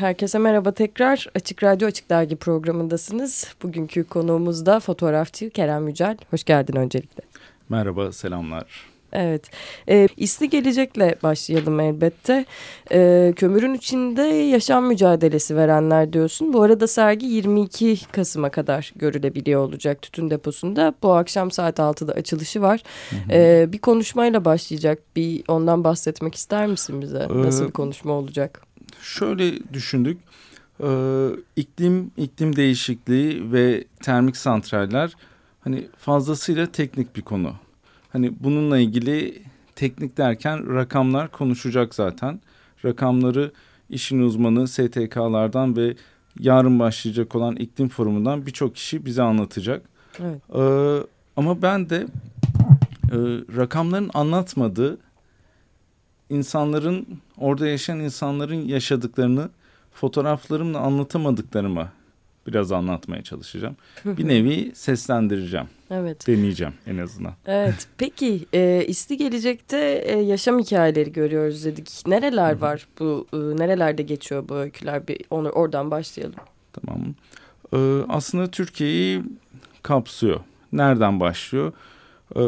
Herkese merhaba tekrar. Açık Radyo Açık Dergi programındasınız. Bugünkü konuğumuz da fotoğrafçı Kerem Yücel. Hoş geldin öncelikle. Merhaba, selamlar. Evet, e, İsli Gelecek'le başlayalım elbette. E, kömürün içinde yaşam mücadelesi verenler diyorsun. Bu arada sergi 22 Kasım'a kadar görülebiliyor olacak tütün deposunda. Bu akşam saat 6'da açılışı var. Hı hı. E, bir konuşmayla başlayacak. Bir ondan bahsetmek ister misin bize? Nasıl bir konuşma olacak? Şöyle düşündük. Ee, iklim iklim değişikliği ve termik santraller hani fazlasıyla teknik bir konu. Hani bununla ilgili teknik derken rakamlar konuşacak zaten. Rakamları işin uzmanı STK'lardan ve yarın başlayacak olan iklim forumundan birçok kişi bize anlatacak. Evet. Ee, ama ben de e, rakamların anlatmadığı insanların orada yaşayan insanların yaşadıklarını fotoğraflarımla anlatamadıklarımı biraz anlatmaya çalışacağım. bir nevi seslendireceğim. Evet. Deneyeceğim en azından. Evet. Peki e, İsti Gelecek'te e, yaşam hikayeleri görüyoruz dedik. Nereler var bu? E, nerelerde geçiyor bu öyküler? Bir onu oradan başlayalım. Tamam. E, aslında Türkiye'yi kapsıyor. Nereden başlıyor? E,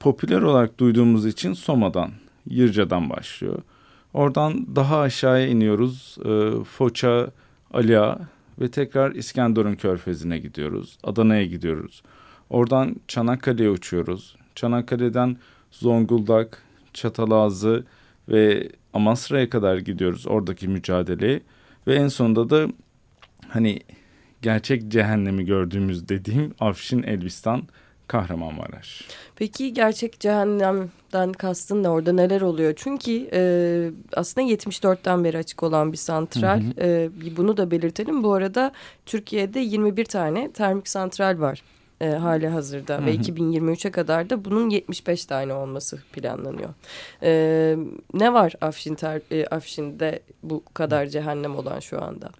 popüler olarak duyduğumuz için Soma'dan Yırca'dan başlıyor. Oradan daha aşağıya iniyoruz. E, Foça, Ali'a ve tekrar İskenderun Körfezi'ne gidiyoruz. Adana'ya gidiyoruz. Oradan Çanakkale'ye uçuyoruz. Çanakkale'den Zonguldak, Çatalazı ve Amasra'ya kadar gidiyoruz oradaki mücadeleye. Ve en sonunda da hani gerçek cehennemi gördüğümüz dediğim Afşin Elbistan Kahramanmaraş. Peki gerçek cehennemden kastın ne? Orada neler oluyor? Çünkü e, aslında 74'ten beri açık olan bir santral. Hı hı. E, bunu da belirtelim. Bu arada Türkiye'de 21 tane termik santral var e, hali hazırda. Hı hı. Ve 2023'e kadar da bunun 75 tane olması planlanıyor. E, ne var Afşin ter, e, Afşin'de bu kadar cehennem olan şu anda?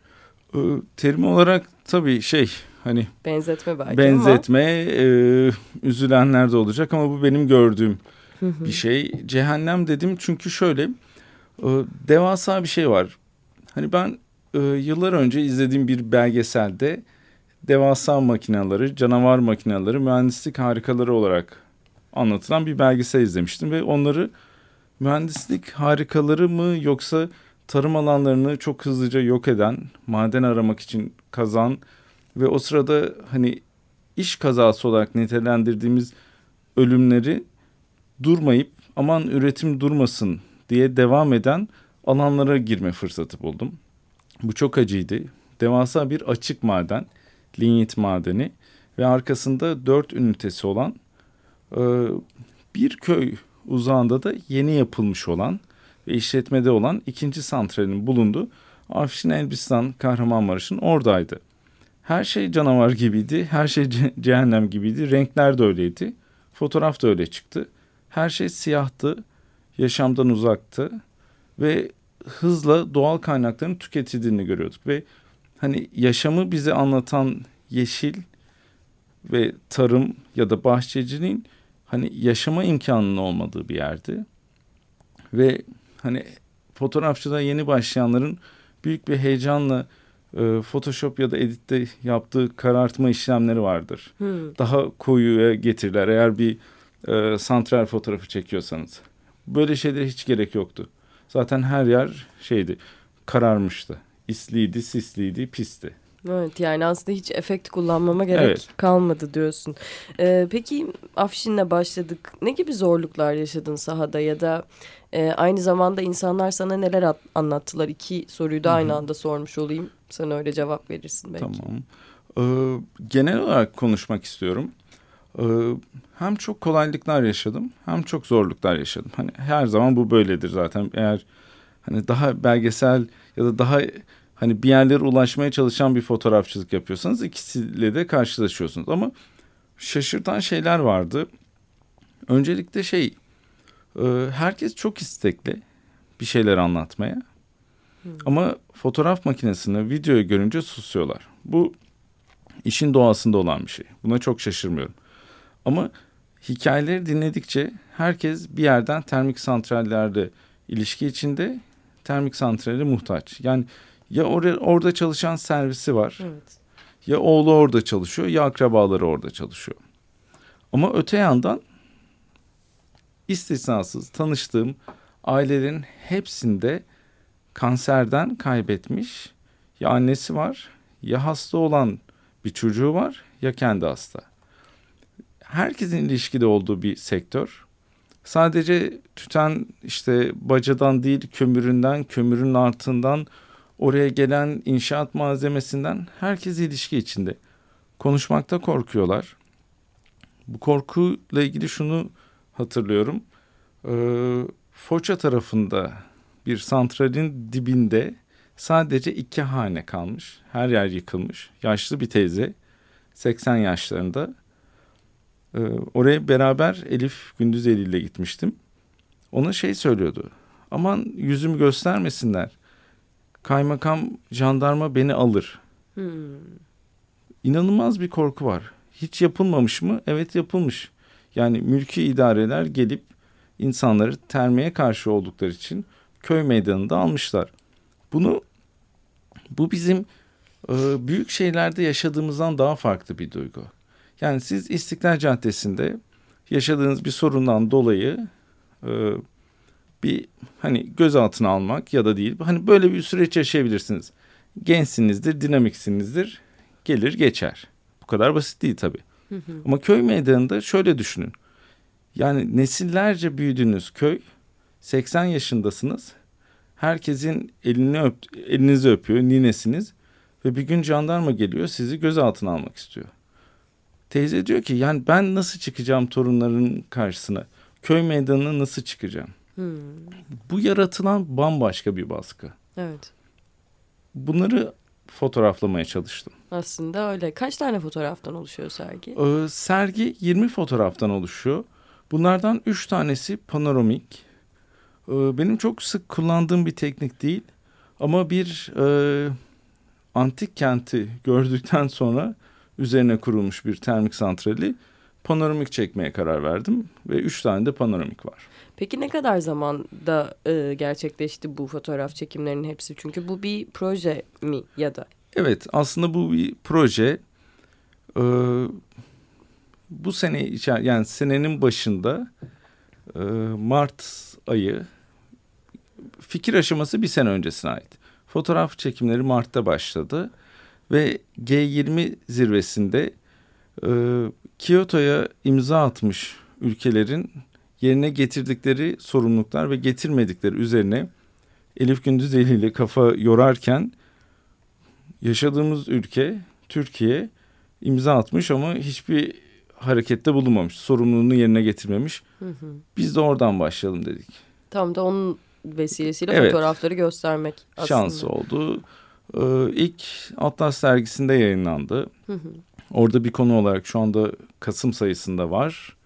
E, terim olarak tabii şey hani benzetme belki benzetme ama... e, üzülenler de olacak ama bu benim gördüğüm bir şey. Cehennem dedim çünkü şöyle e, devasa bir şey var. Hani ben e, yıllar önce izlediğim bir belgeselde devasa makinaları, canavar makinaları, mühendislik harikaları olarak anlatılan bir belgesel izlemiştim ve onları mühendislik harikaları mı yoksa tarım alanlarını çok hızlıca yok eden, maden aramak için kazan ve o sırada hani iş kazası olarak nitelendirdiğimiz ölümleri durmayıp aman üretim durmasın diye devam eden alanlara girme fırsatı buldum. Bu çok acıydı. Devasa bir açık maden, linyit madeni ve arkasında dört ünitesi olan e, bir köy uzağında da yeni yapılmış olan ve işletmede olan ikinci santralin bulunduğu Afşin Elbistan Kahramanmaraş'ın oradaydı. Her şey canavar gibiydi, her şey ce cehennem gibiydi, renkler de öyleydi, fotoğraf da öyle çıktı. Her şey siyahtı, yaşamdan uzaktı ve hızla doğal kaynakların tüketildiğini görüyorduk ve hani yaşamı bize anlatan yeşil ve tarım ya da bahçeciliğin hani yaşama imkanının olmadığı bir yerdi. Ve hani fotoğrafçıda yeni başlayanların büyük bir heyecanla e, Photoshop ya da editte yaptığı karartma işlemleri vardır. Hmm. Daha koyuya getirirler eğer bir e, santral fotoğrafı çekiyorsanız. Böyle şeylere hiç gerek yoktu. Zaten her yer şeydi kararmıştı. İsliydi, sisliydi, pisti. Evet yani aslında hiç efekt kullanmama gerek evet. kalmadı diyorsun. Ee, peki Afşin'le başladık. Ne gibi zorluklar yaşadın sahada ya da e, aynı zamanda insanlar sana neler anlattılar? İki soruyu da aynı anda sormuş olayım. Sen öyle cevap verirsin belki. Tamam. Ee, genel olarak konuşmak istiyorum. Ee, hem çok kolaylıklar yaşadım hem çok zorluklar yaşadım. Hani her zaman bu böyledir zaten. Eğer hani daha belgesel ya da daha hani bir yerlere ulaşmaya çalışan bir fotoğrafçılık yapıyorsanız ikisiyle de karşılaşıyorsunuz. Ama şaşırtan şeyler vardı. Öncelikle şey e, herkes çok istekli bir şeyler anlatmaya. Hmm. Ama fotoğraf makinesini videoyu görünce susuyorlar. Bu işin doğasında olan bir şey. Buna çok şaşırmıyorum. Ama hikayeleri dinledikçe herkes bir yerden termik santrallerde ilişki içinde termik santrale muhtaç. Yani Ya oraya, orada çalışan servisi var. Evet. Ya oğlu orada çalışıyor ya akrabaları orada çalışıyor. Ama öte yandan istisnasız tanıştığım ailelerin hepsinde kanserden kaybetmiş ya annesi var ya hasta olan bir çocuğu var ya kendi hasta. Herkesin ilişkide olduğu bir sektör. Sadece tüten işte bacadan değil kömüründen, kömürün altından oraya gelen inşaat malzemesinden herkes ilişki içinde. Konuşmakta korkuyorlar. Bu korkuyla ilgili şunu hatırlıyorum. Ee, Foça tarafında bir santralin dibinde sadece iki hane kalmış. Her yer yıkılmış. Yaşlı bir teyze 80 yaşlarında. Ee, oraya beraber Elif Gündüzeli ile gitmiştim. Ona şey söylüyordu. Aman yüzümü göstermesinler. Kaymakam jandarma beni alır. Hmm. İnanılmaz bir korku var. Hiç yapılmamış mı? Evet yapılmış. Yani mülki idareler gelip insanları termeye karşı oldukları için köy meydanında almışlar. Bunu bu bizim e, büyük şehirlerde yaşadığımızdan daha farklı bir duygu. Yani siz İstiklal Caddesi'nde yaşadığınız bir sorundan dolayı e, bir hani gözaltına almak ya da değil hani böyle bir süreç yaşayabilirsiniz. Gençsinizdir, dinamiksinizdir, gelir geçer. Bu kadar basit değil tabii. Ama köy meydanında şöyle düşünün. Yani nesillerce büyüdüğünüz köy 80 yaşındasınız. Herkesin elini öp, elinizi öpüyor ninesiniz ve bir gün jandarma geliyor sizi gözaltına almak istiyor. Teyze diyor ki yani ben nasıl çıkacağım torunların karşısına? Köy meydanına nasıl çıkacağım? Hmm. Bu yaratılan bambaşka bir baskı. Evet. Bunları fotoğraflamaya çalıştım. Aslında öyle. Kaç tane fotoğraftan oluşuyor sergi? Ee, sergi 20 fotoğraftan oluşuyor. Bunlardan 3 tanesi panoramik. Ee, benim çok sık kullandığım bir teknik değil. Ama bir e, antik kenti gördükten sonra üzerine kurulmuş bir termik santrali panoramik çekmeye karar verdim. Ve 3 tane de panoramik var. Peki ne kadar zamanda e, gerçekleşti bu fotoğraf çekimlerinin hepsi? Çünkü bu bir proje mi ya da? Evet aslında bu bir proje. Ee, bu sene içer yani senenin başında e, Mart ayı fikir aşaması bir sene öncesine ait. Fotoğraf çekimleri Mart'ta başladı ve G20 zirvesinde e, Kyoto'ya imza atmış ülkelerin yerine getirdikleri sorumluluklar ve getirmedikleri üzerine Elif Gündüz eliyle kafa yorarken yaşadığımız ülke Türkiye imza atmış ama hiçbir harekette bulunmamış. Sorumluluğunu yerine getirmemiş. Hı hı. Biz de oradan başlayalım dedik. Tam da onun vesilesiyle Evet. fotoğrafları göstermek aslında. Şansı oldu. Ee, ilk Atlas dergisinde yayınlandı. Hı hı. Orada bir konu olarak şu anda Kasım sayısında var.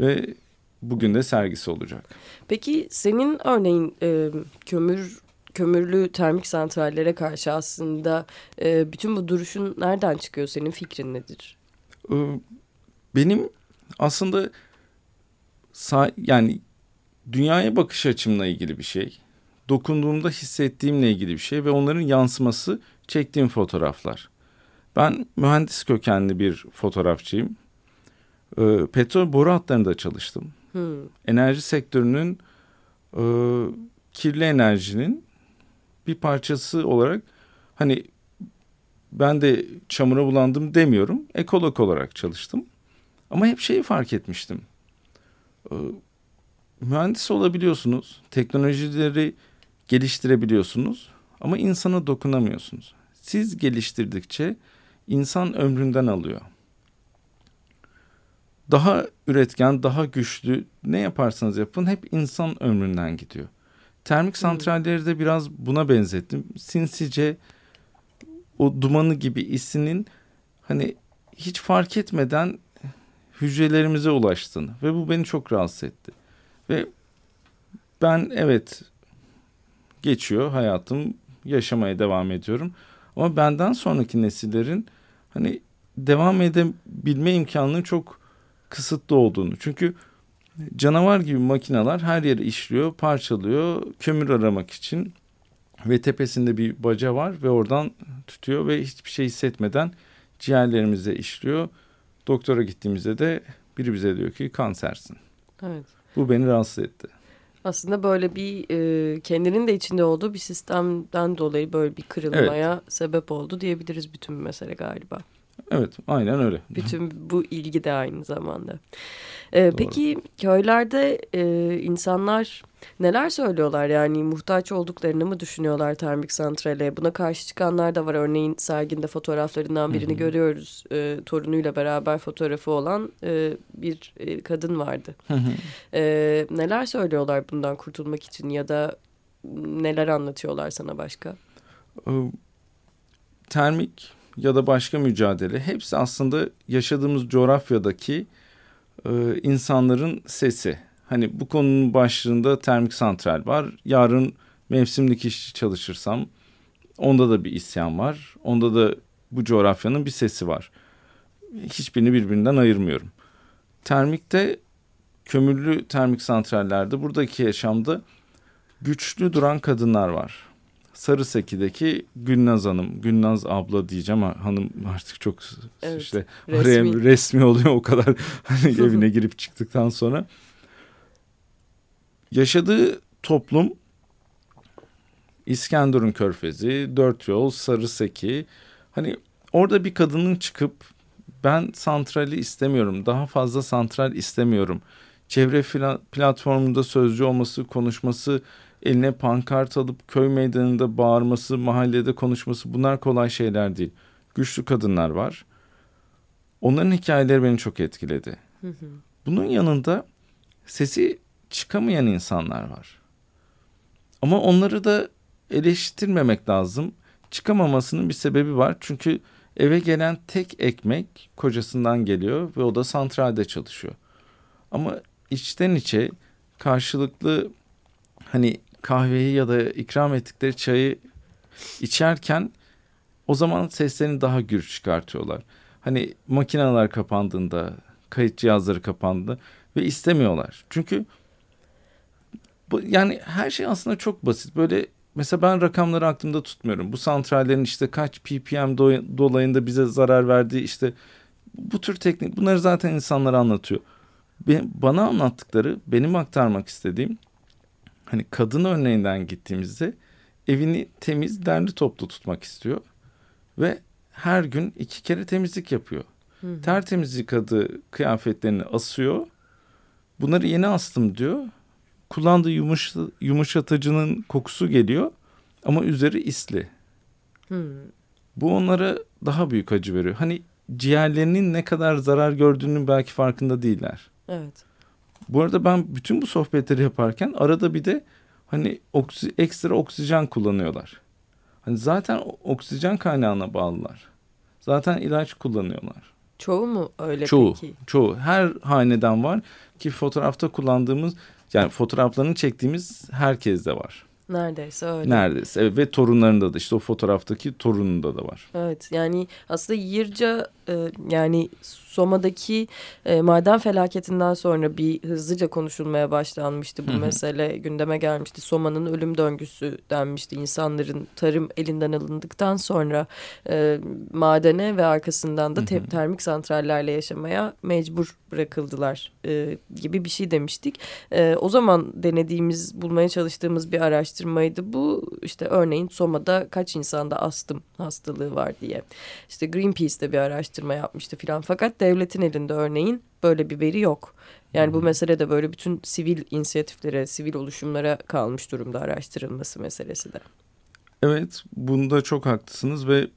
Ve bugün de sergisi olacak. Peki senin örneğin e, kömür kömürlü termik santrallere karşı aslında e, bütün bu duruşun nereden çıkıyor? Senin fikrin nedir? Ee, benim aslında yani dünyaya bakış açımla ilgili bir şey. Dokunduğumda hissettiğimle ilgili bir şey ve onların yansıması çektiğim fotoğraflar. Ben mühendis kökenli bir fotoğrafçıyım. Ee, petrol boru hatlarında çalıştım. Hmm. Enerji sektörünün e, kirli enerjinin bir parçası olarak hani ben de çamura bulandım demiyorum. Ekolog olarak çalıştım. Ama hep şeyi fark etmiştim. Ee, mühendis olabiliyorsunuz. Teknolojileri geliştirebiliyorsunuz. Ama insana dokunamıyorsunuz. Siz geliştirdikçe insan ömründen alıyor. Daha üretken, daha güçlü ne yaparsanız yapın hep insan ömründen gidiyor. Termik santralleri de biraz buna benzettim. Sinsice o dumanı gibi isinin hani hiç fark etmeden hücrelerimize ulaştığını ve bu beni çok rahatsız etti. Ve ben evet geçiyor hayatım yaşamaya devam ediyorum. Ama benden sonraki nesillerin hani devam edebilme imkanının çok kısıtlı olduğunu. Çünkü canavar gibi makineler her yere işliyor, parçalıyor, kömür aramak için Ve tepesinde bir baca var ve oradan tutuyor ve hiçbir şey hissetmeden ciğerlerimize işliyor. Doktora gittiğimizde de biri bize diyor ki kansersin. Evet. Bu beni rahatsız etti. Aslında böyle bir e, kendinin de içinde olduğu bir sistemden dolayı böyle bir kırılmaya evet. sebep oldu diyebiliriz bütün mesele galiba. Evet aynen öyle. Bütün bu ilgi de aynı zamanda. Ee, peki köylerde e, insanlar neler söylüyorlar? Yani muhtaç olduklarını mı düşünüyorlar termik santrale? Buna karşı çıkanlar da var. Örneğin serginde fotoğraflarından birini Hı -hı. görüyoruz. E, torunuyla beraber fotoğrafı olan e, bir e, kadın vardı. Hı -hı. E, neler söylüyorlar bundan kurtulmak için ya da neler anlatıyorlar sana başka? Termik ya da başka mücadele hepsi aslında yaşadığımız coğrafyadaki e, insanların sesi. Hani bu konunun başlığında termik santral var. Yarın mevsimlik işçi çalışırsam onda da bir isyan var. Onda da bu coğrafyanın bir sesi var. Hiçbirini birbirinden ayırmıyorum. Termikte kömürlü termik santrallerde buradaki yaşamda güçlü duran kadınlar var. Sarıseki'deki Gülnaz Hanım, Gülnaz abla diyeceğim ama hanım artık çok evet, işte resmi. resmi oluyor o kadar hani evine girip çıktıktan sonra. Yaşadığı toplum İskenderun Körfezi, Dört Yol, Sarıseki. Hani orada bir kadının çıkıp ben santrali istemiyorum, daha fazla santral istemiyorum. Çevre platformunda sözcü olması, konuşması eline pankart alıp köy meydanında bağırması, mahallede konuşması bunlar kolay şeyler değil. Güçlü kadınlar var. Onların hikayeleri beni çok etkiledi. Bunun yanında sesi çıkamayan insanlar var. Ama onları da eleştirmemek lazım. Çıkamamasının bir sebebi var. Çünkü eve gelen tek ekmek kocasından geliyor ve o da santralde çalışıyor. Ama içten içe karşılıklı hani kahveyi ya da ikram ettikleri çayı içerken o zaman seslerini daha gür çıkartıyorlar. Hani makineler kapandığında, kayıt cihazları kapandı ve istemiyorlar. Çünkü bu, yani her şey aslında çok basit. Böyle mesela ben rakamları aklımda tutmuyorum. Bu santrallerin işte kaç ppm dolayında bize zarar verdiği işte bu tür teknik bunları zaten insanlar anlatıyor. Bana anlattıkları, benim aktarmak istediğim hani kadın örneğinden gittiğimizde evini temiz, derli toplu tutmak istiyor ve her gün iki kere temizlik yapıyor. Hı. Tertemiz yıkadığı kıyafetlerini asıyor. Bunları yeni astım diyor. Kullandığı yumuş, yumuşatıcının kokusu geliyor ama üzeri isli. Hı. Bu onlara daha büyük acı veriyor. Hani ciğerlerinin ne kadar zarar gördüğünün belki farkında değiller. Evet. Bu arada ben bütün bu sohbetleri yaparken arada bir de hani oksi, ekstra oksijen kullanıyorlar. Hani zaten oksijen kaynağına bağlılar. Zaten ilaç kullanıyorlar. Çoğu mu öyle çoğu, peki? Çoğu. Her haneden var ki fotoğrafta kullandığımız yani fotoğraflarını çektiğimiz herkes de var. Neredeyse öyle. Neredeyse evet, ve torunlarında da işte o fotoğraftaki torununda da var. Evet yani aslında Yırca e, yani Soma'daki e, maden felaketinden sonra bir hızlıca konuşulmaya başlanmıştı bu mesele. Gündeme gelmişti. Soma'nın ölüm döngüsü denmişti. İnsanların tarım elinden alındıktan sonra e, madene ve arkasından da te termik santrallerle yaşamaya mecbur bırakıldılar e, gibi bir şey demiştik. E, o zaman denediğimiz, bulmaya çalıştığımız bir araştırmaydı bu. İşte örneğin Soma'da kaç insanda astım hastalığı var diye. İşte Greenpeace'de bir araştırma yapmıştı filan. Fakat devletin elinde örneğin böyle bir veri yok. Yani bu mesele de böyle bütün sivil inisiyatiflere, sivil oluşumlara kalmış durumda araştırılması meselesi de. Evet, bunda çok haklısınız ve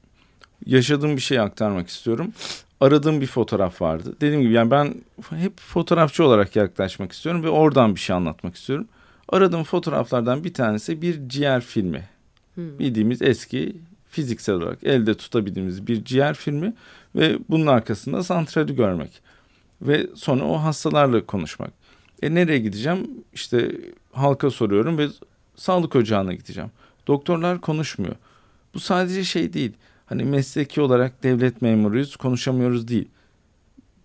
yaşadığım bir şeyi aktarmak istiyorum. Aradığım bir fotoğraf vardı. Dediğim gibi yani ben hep fotoğrafçı olarak yaklaşmak istiyorum ve oradan bir şey anlatmak istiyorum. Aradığım fotoğraflardan bir tanesi bir ciğer filmi. Hmm. Bildiğimiz eski fiziksel olarak elde tutabildiğimiz bir ciğer filmi ve bunun arkasında santrali görmek ve sonra o hastalarla konuşmak. E nereye gideceğim? İşte halka soruyorum ve sağlık ocağına gideceğim. Doktorlar konuşmuyor. Bu sadece şey değil. Hani mesleki olarak devlet memuruyuz, konuşamıyoruz değil.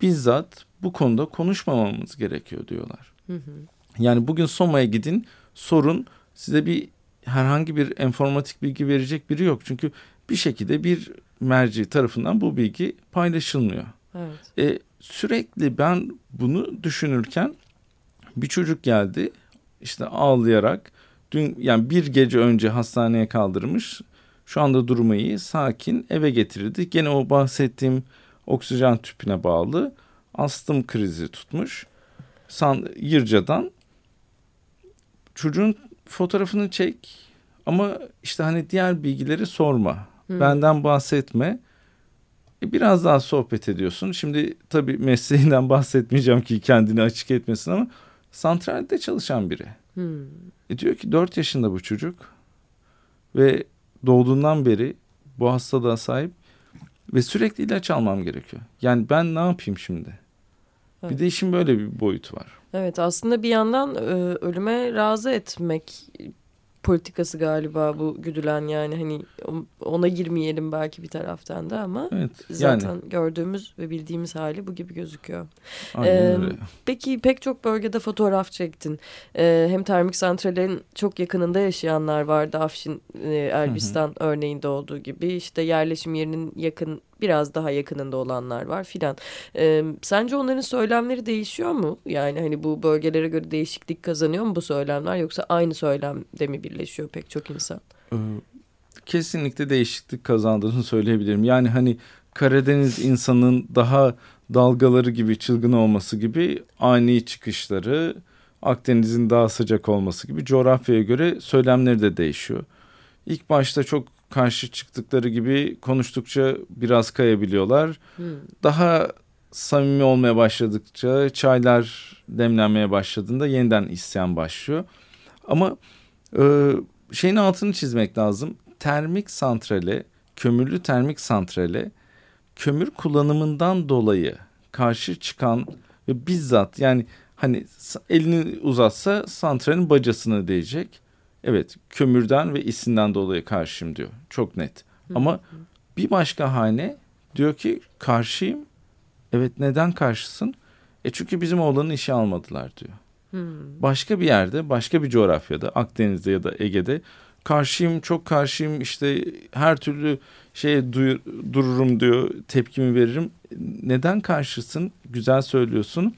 Bizzat bu konuda konuşmamamız gerekiyor diyorlar. Hı hı. Yani bugün Soma'ya gidin, sorun size bir herhangi bir enformatik bilgi verecek biri yok. Çünkü bir şekilde bir merci tarafından bu bilgi paylaşılmıyor. Evet. E, sürekli ben bunu düşünürken bir çocuk geldi işte ağlayarak dün yani bir gece önce hastaneye kaldırmış şu anda durumu iyi sakin eve getirildi gene o bahsettiğim oksijen tüpüne bağlı astım krizi tutmuş San, Yırca'dan çocuğun fotoğrafını çek ama işte hani diğer bilgileri sorma hmm. benden bahsetme e, biraz daha sohbet ediyorsun. Şimdi tabii mesleğinden bahsetmeyeceğim ki kendini açık etmesin ama santralde çalışan biri. Hmm. E diyor ki dört yaşında bu çocuk ve doğduğundan beri bu hastalığa sahip ve sürekli ilaç almam gerekiyor. Yani ben ne yapayım şimdi? Evet. Bir de işin böyle bir boyutu var. Evet aslında bir yandan e, ölüme razı etmek politikası galiba bu güdülen yani hani ona girmeyelim belki bir taraftan da ama evet, zaten yani. gördüğümüz ve bildiğimiz hali bu gibi gözüküyor. Aynen ee, öyle. Peki pek çok bölgede fotoğraf çektin. Ee, hem termik santralin çok yakınında yaşayanlar vardı Afşin, e, Elbistan hı hı. örneğinde olduğu gibi işte yerleşim yerinin yakın biraz daha yakınında olanlar var filan. E, sence onların söylemleri değişiyor mu? Yani hani bu bölgelere göre değişiklik kazanıyor mu bu söylemler yoksa aynı söylemde mi birleşiyor pek çok insan? Kesinlikle değişiklik kazandığını söyleyebilirim. Yani hani Karadeniz insanın daha dalgaları gibi çılgın olması gibi ani çıkışları, Akdeniz'in daha sıcak olması gibi coğrafyaya göre söylemleri de değişiyor. İlk başta çok karşı çıktıkları gibi konuştukça biraz kayabiliyorlar. Hmm. Daha samimi olmaya başladıkça çaylar demlenmeye başladığında yeniden isyan başlıyor. Ama e, şeyin altını çizmek lazım. Termik santrale, kömürlü termik santrale kömür kullanımından dolayı karşı çıkan ve bizzat yani hani elini uzatsa santralin bacasına değecek Evet kömürden ve isinden dolayı karşıyım diyor. Çok net. Ama bir başka hane diyor ki karşıyım. Evet neden karşısın? E çünkü bizim oğlanın işe almadılar diyor. Başka bir yerde, başka bir coğrafyada, Akdeniz'de ya da Ege'de karşıyım, çok karşıyım işte her türlü şeye duyur, dururum diyor, tepkimi veririm. Neden karşısın? Güzel söylüyorsun.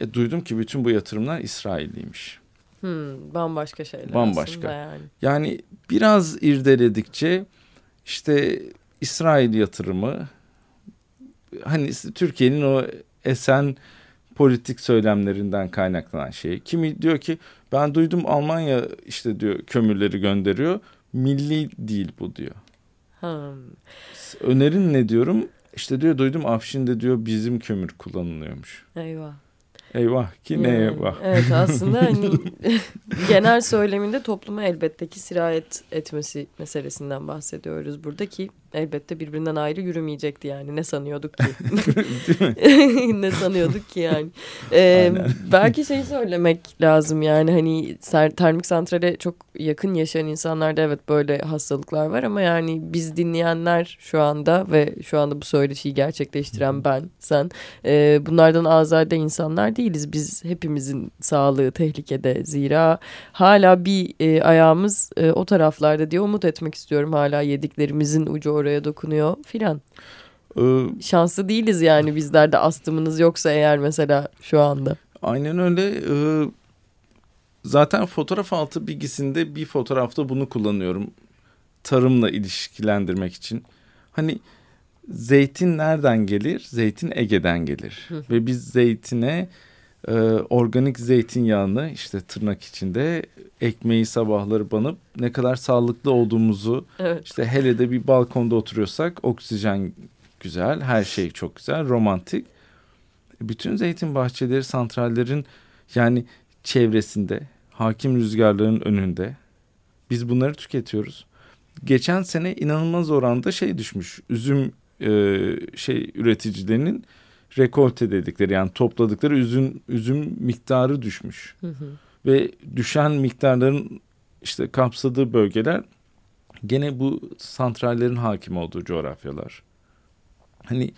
E, duydum ki bütün bu yatırımlar İsrailliymiş. Hmm, bambaşka şeyler bambaşka. yani. Yani biraz irdeledikçe işte İsrail yatırımı hani Türkiye'nin o esen politik söylemlerinden kaynaklanan şey. Kimi diyor ki ben duydum Almanya işte diyor kömürleri gönderiyor. Milli değil bu diyor. Hmm. Önerin ne diyorum? İşte diyor duydum Afşin'de diyor bizim kömür kullanılıyormuş. Eyvah. Eyvah ki ne yani, eyvah. Evet aslında hani genel söyleminde topluma elbette ki sirayet etmesi meselesinden bahsediyoruz burada ki elbette birbirinden ayrı yürümeyecekti yani. Ne sanıyorduk ki? Ne sanıyorduk ki yani? Ee, belki şeyi söylemek lazım yani hani termik santrale çok yakın yaşayan insanlarda evet böyle hastalıklar var ama yani biz dinleyenler şu anda ve şu anda bu söyleşiyi gerçekleştiren ben sen e, bunlardan azade insanlar değiliz. Biz hepimizin sağlığı tehlikede. Zira hala bir e, ayağımız e, o taraflarda diye umut etmek istiyorum. Hala yediklerimizin ucu oraya dokunuyor filan. Ee, Şanslı değiliz yani bizlerde astımınız yoksa eğer mesela şu anda. Aynen öyle. Ee, zaten fotoğraf altı bilgisinde bir fotoğrafta bunu kullanıyorum. Tarımla ilişkilendirmek için. Hani zeytin nereden gelir? Zeytin Ege'den gelir. Ve biz zeytine e, organik zeytinyağını işte tırnak içinde ekmeği sabahları banıp ne kadar sağlıklı olduğumuzu evet. işte hele de bir balkonda oturuyorsak oksijen güzel her şey çok güzel romantik. Bütün zeytin bahçeleri santrallerin yani çevresinde hakim rüzgarların önünde biz bunları tüketiyoruz. Geçen sene inanılmaz oranda şey düşmüş üzüm e, şey üreticilerinin rekolte dedikleri yani topladıkları üzüm üzüm miktarı düşmüş. Hı hı. Ve düşen miktarların işte kapsadığı bölgeler gene bu santrallerin hakim olduğu coğrafyalar. Hani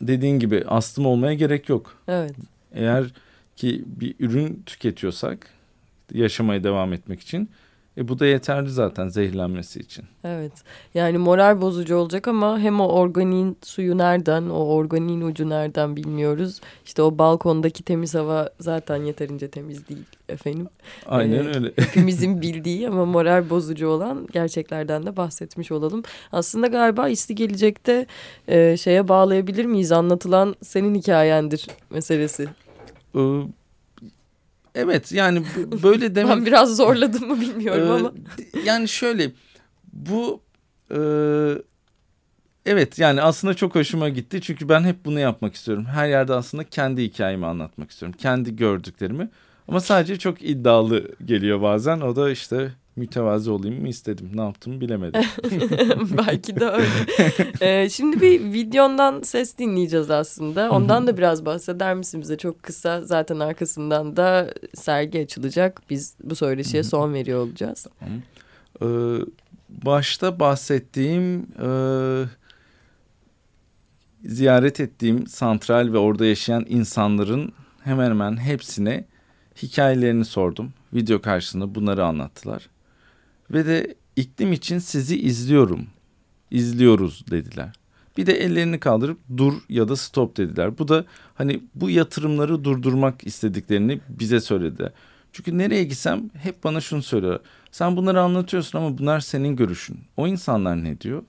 dediğin gibi astım olmaya gerek yok. Evet. Eğer ki bir ürün tüketiyorsak yaşamaya devam etmek için E bu da yeterli zaten zehirlenmesi için. Evet. Yani moral bozucu olacak ama hem o organiğin suyu nereden, o organiğin ucu nereden bilmiyoruz. İşte o balkondaki temiz hava zaten yeterince temiz değil efendim. Aynen ee, öyle. Hepimizin bildiği ama moral bozucu olan gerçeklerden de bahsetmiş olalım. Aslında galiba isti gelecekte e, şeye bağlayabilir miyiz? Anlatılan senin hikayendir meselesi. Ee, Evet yani böyle demek... ben biraz zorladım mı bilmiyorum ama. Yani şöyle bu e, evet yani aslında çok hoşuma gitti. Çünkü ben hep bunu yapmak istiyorum. Her yerde aslında kendi hikayemi anlatmak istiyorum. Kendi gördüklerimi. Ama sadece çok iddialı geliyor bazen. O da işte mütevazi olayım mı istedim. Ne yaptım bilemedim. Belki de öyle. ee, şimdi bir videondan ses dinleyeceğiz aslında. Ondan da biraz bahseder misin bize? Çok kısa zaten arkasından da sergi açılacak. Biz bu söyleşiye son veriyor olacağız. Ee, başta bahsettiğim... E, ziyaret ettiğim santral ve orada yaşayan insanların hemen hemen hepsine hikayelerini sordum. Video karşısında bunları anlattılar. Ve de iklim için sizi izliyorum, izliyoruz dediler. Bir de ellerini kaldırıp dur ya da stop dediler. Bu da hani bu yatırımları durdurmak istediklerini bize söylediler. Çünkü nereye gitsem hep bana şunu söylüyor. Sen bunları anlatıyorsun ama bunlar senin görüşün. O insanlar ne diyor?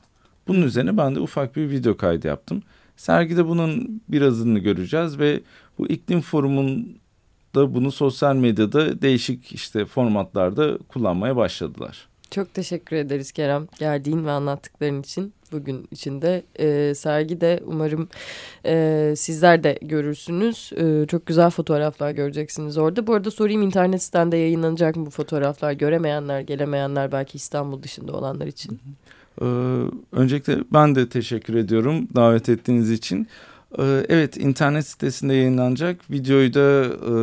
Bunun üzerine ben de ufak bir video kaydı yaptım. Sergide bunun birazını göreceğiz ve bu iklim forumun da bunu sosyal medyada değişik işte formatlarda kullanmaya başladılar. Çok teşekkür ederiz Kerem geldiğin ve anlattıkların için. Bugün içinde e, sergi de umarım e, sizler de görürsünüz. E, çok güzel fotoğraflar göreceksiniz orada. Bu arada sorayım internet sitende yayınlanacak mı bu fotoğraflar? Göremeyenler, gelemeyenler belki İstanbul dışında olanlar için. Ee, öncelikle ben de teşekkür ediyorum davet ettiğiniz için. Ee, evet internet sitesinde yayınlanacak. Videoyu da e,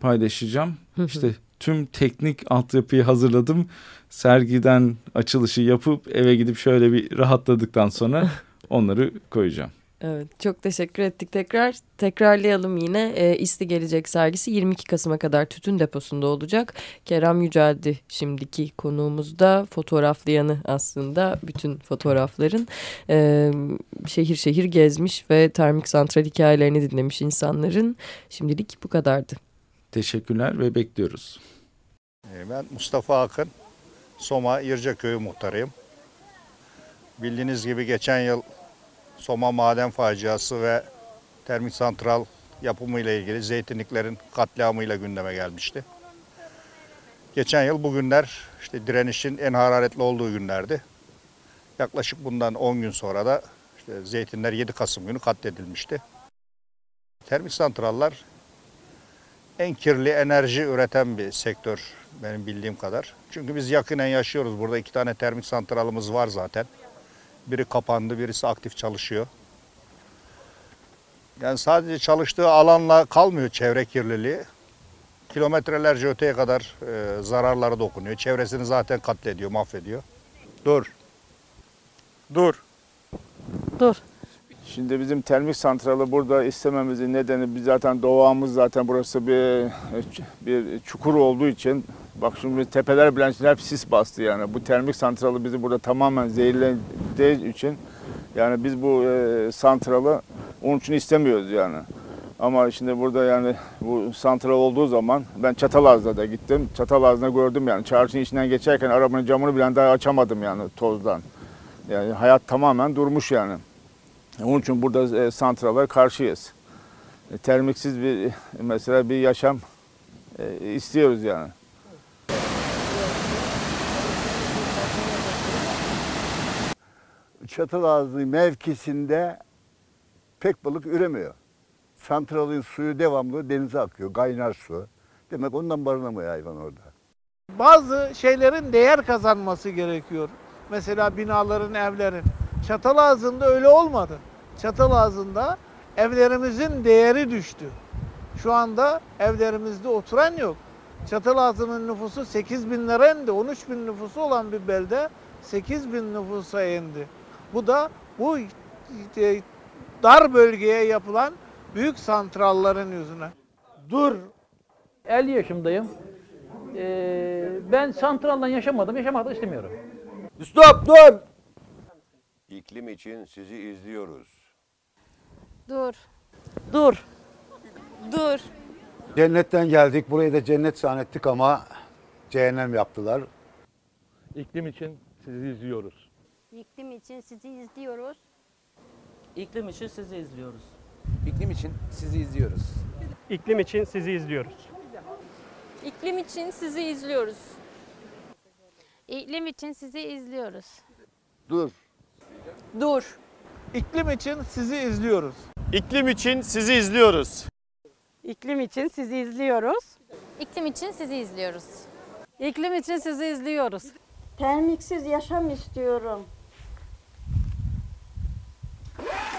paylaşacağım. İşte tüm teknik altyapıyı hazırladım. Sergiden açılışı yapıp eve gidip şöyle bir rahatladıktan sonra onları koyacağım. Evet çok teşekkür ettik tekrar. Tekrarlayalım yine e, İsti Gelecek sergisi 22 Kasım'a kadar tütün deposunda olacak. Kerem Yüceldi şimdiki konuğumuzda fotoğraflayanı aslında bütün fotoğrafların e, şehir şehir gezmiş ve termik santral hikayelerini dinlemiş insanların şimdilik bu kadardı. Teşekkürler ve bekliyoruz. Ee, ben Mustafa Akın, Soma İrceköy'ü muhtarıyım. Bildiğiniz gibi geçen yıl Soma maden faciası ve termik santral yapımı ile ilgili zeytinliklerin katliamıyla gündeme gelmişti. Geçen yıl bugünler işte direnişin en hararetli olduğu günlerdi. Yaklaşık bundan 10 gün sonra da işte zeytinler 7 Kasım günü katledilmişti. Termik santrallar en kirli enerji üreten bir sektör benim bildiğim kadar. Çünkü biz yakinen yaşıyoruz. Burada iki tane termik santralımız var zaten. Biri kapandı, birisi aktif çalışıyor. Yani sadece çalıştığı alanla kalmıyor çevre kirliliği. Kilometrelerce öteye kadar e, zararları dokunuyor. Çevresini zaten katlediyor, mahvediyor. Dur. Dur. Dur. Şimdi bizim termik santralı burada istememizin nedeni biz zaten doğamız zaten burası bir bir çukur olduğu için bak şimdi tepeler bile hep sis bastı yani. Bu termik santralı bizi burada tamamen zehirlediği için yani biz bu e, santralı onun için istemiyoruz yani. Ama şimdi burada yani bu santral olduğu zaman ben Çatalaz'da da gittim. Çatalaz'da gördüm yani çarşının içinden geçerken arabanın camını bile daha açamadım yani tozdan. Yani hayat tamamen durmuş yani. Onun için burada e, santrala karşıyız. E, termiksiz bir mesela bir yaşam e, istiyoruz yani. Çatalazı mevkisinde pek balık üremiyor. Santralın suyu devamlı denize akıyor, kaynar su. Demek ondan barınamıyor hayvan orada. Bazı şeylerin değer kazanması gerekiyor. Mesela binaların, evlerin. Çatal ağzında öyle olmadı. Çatal ağzında evlerimizin değeri düştü. Şu anda evlerimizde oturan yok. Çatal ağzının nüfusu 8 binlere indi. 13 bin nüfusu olan bir belde 8 bin nüfusa indi. Bu da bu e, dar bölgeye yapılan büyük santralların yüzüne. Dur. 50 yaşındayım. Ee, ben santraldan yaşamadım, yaşamak da istemiyorum. Stop dur. İklim için sizi izliyoruz. Dur. Dur. Dur. Cennetten geldik. Burayı da cennet zannettik ama cehennem yaptılar. İklim için sizi izliyoruz. İklim için sizi izliyoruz. İklim için sizi izliyoruz. İklim için sizi izliyoruz. İklim için sizi izliyoruz. İklim için sizi izliyoruz. İklim için sizi izliyoruz. Dur. Dur. İklim için sizi izliyoruz. İklim için sizi izliyoruz. İklim için sizi izliyoruz. İklim için sizi izliyoruz. İklim için sizi izliyoruz. Termiksiz yaşam istiyorum. Yeah!